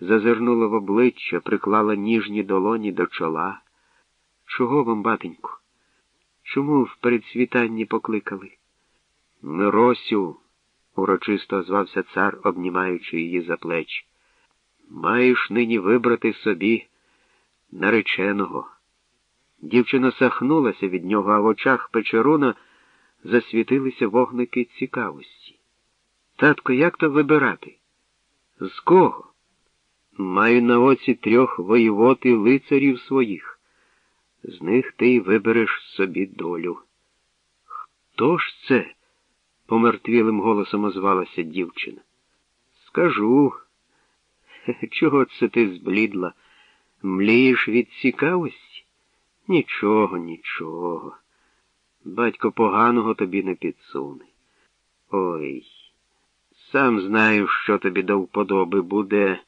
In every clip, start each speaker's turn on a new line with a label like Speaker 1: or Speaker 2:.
Speaker 1: зазирнула в обличчя, приклала ніжні долоні до чола. Чого вам, батеньку? Чому в передсвітанні покликали? Миросю, урочисто звався цар, обнімаючи її за плечі. Маєш нині вибрати собі нареченого. Дівчина сахнулася від нього, а в очах Печеруна засвітилися вогники цікавості. Татко, як то вибирати? З кого? Маю на оці трьох воєвод і лицарів своїх. З них ти й вибереш собі долю. Хто ж це? помертвілим голосом озвалася дівчина. Скажу. Чого це ти зблідла? Млієш від цікавості? Нічого, нічого. Батько поганого тобі не підсуне. Ой, сам знаю, що тобі до вподоби буде.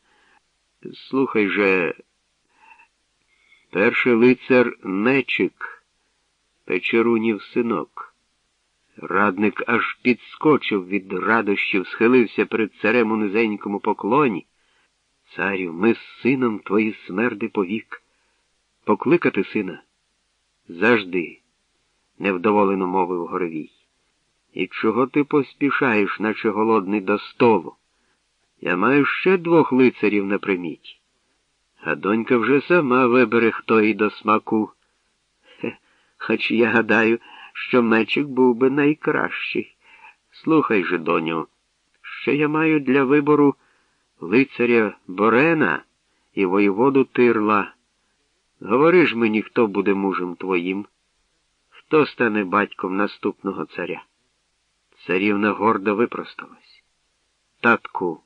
Speaker 1: Слухай же, перший лицар Нечик, Печерунів синок. Радник аж підскочив від радощів, схилився перед царем у низенькому поклоні. Царю, ми з сином твої смерди повік. Покликати сина? Завжди, невдоволено мовив Горовій. І чого ти поспішаєш, наче голодний до столу? Я маю ще двох лицарів на приміті. А донька вже сама вибере, хто їй до смаку. Хоч я гадаю, що мечик був би найкращий. Слухай же, доню, що я маю для вибору лицаря Борена і воєводу Тирла. Говори ж мені, хто буде мужем твоїм, хто стане батьком наступного царя. Царівна гордо випросталась. Татку,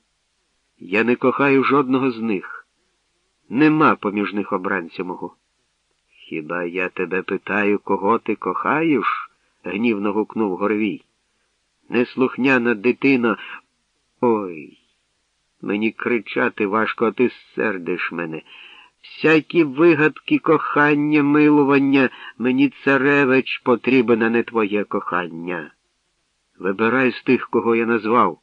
Speaker 1: я не кохаю жодного з них. Нема поміж них обранця мого. Хіба я тебе питаю, кого ти кохаєш? гнівно гукнув Горовій. Неслухняна дитина. Ой. Мені кричати важко, а ти сердиш мене. Всякі вигадки кохання, милування, мені царевич потрібен, а не твоє кохання. Вибирай з тих, кого я назвав.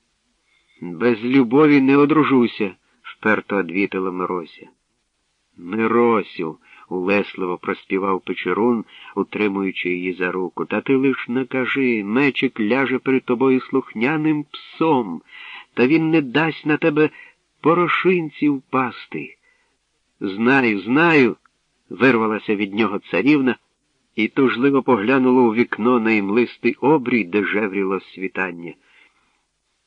Speaker 1: Без любові не одружуся, вперто одвітила Мирося. Миросю, улесливо проспівав Печерун, утримуючи її за руку. Та ти лиш не кажи, мечик ляже перед тобою слухняним псом, та він не дасть на тебе порошинці впасти. Знаю, знаю, вирвалася від нього царівна і тужливо поглянула у вікно на імлистий обрій, де жевріло світання.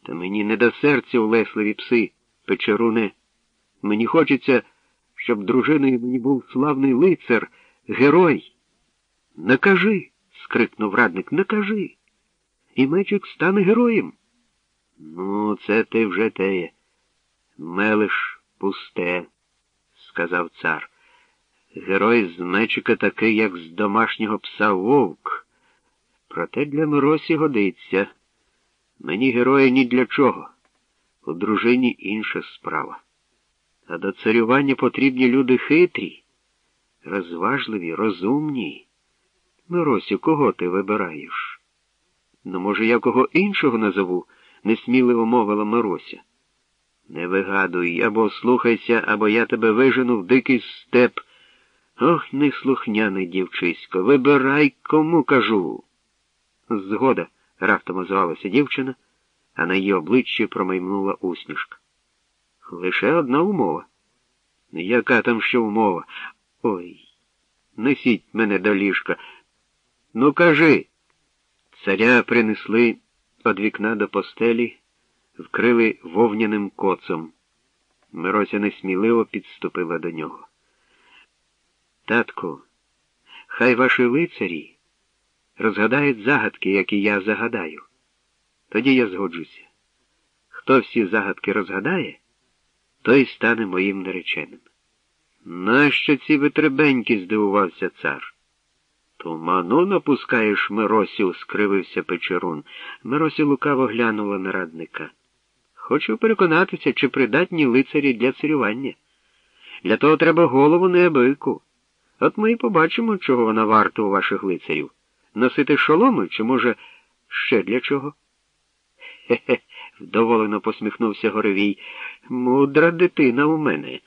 Speaker 1: Та мені не до серця улесливі пси, печеруне. Мені хочеться, щоб дружиною мені був славний лицар, герой. Накажи, скрикнув радник, накажи. І мечик стане героєм. Ну, це ти вже теє. Мелиш пусте, сказав цар. Герой з мечика такий, як з домашнього пса вовк. Проте для Миросі годиться. Мені герої ні для чого. У дружині інша справа. А до царювання потрібні люди хитрі, розважливі, розумні. Миросю, кого ти вибираєш? Ну, може, я кого іншого назову? несміливо мовила Мирося. Не вигадуй, або слухайся, або я тебе вижену в дикий степ. Ох, неслухняний дівчисько, вибирай, кому кажу. Згода, раптом озвалася дівчина, а на її обличчі промайнула усмішка. Лише одна умова. Яка там ще умова? Ой, несіть мене до ліжка. Ну, кажи. Царя принесли від вікна до постелі, вкрили вовняним коцом. Мирося несміливо підступила до нього. Татку, хай ваші лицарі розгадають загадки, які я загадаю. Тоді я згоджуся. Хто всі загадки розгадає, той стане моїм нареченим. Нащо ці витребеньки? здивувався цар. Туману напускаєш, Миросю, скривився Печерун. Миросю лукаво глянула на радника. Хочу переконатися, чи придатні лицарі для царювання. Для того треба голову неабику. От ми і побачимо, чого вона варта у ваших лицарів. Носити шоломи, чи, може, ще для чого? Хе-хе, вдоволено посміхнувся Горовій. Мудра дитина у мене.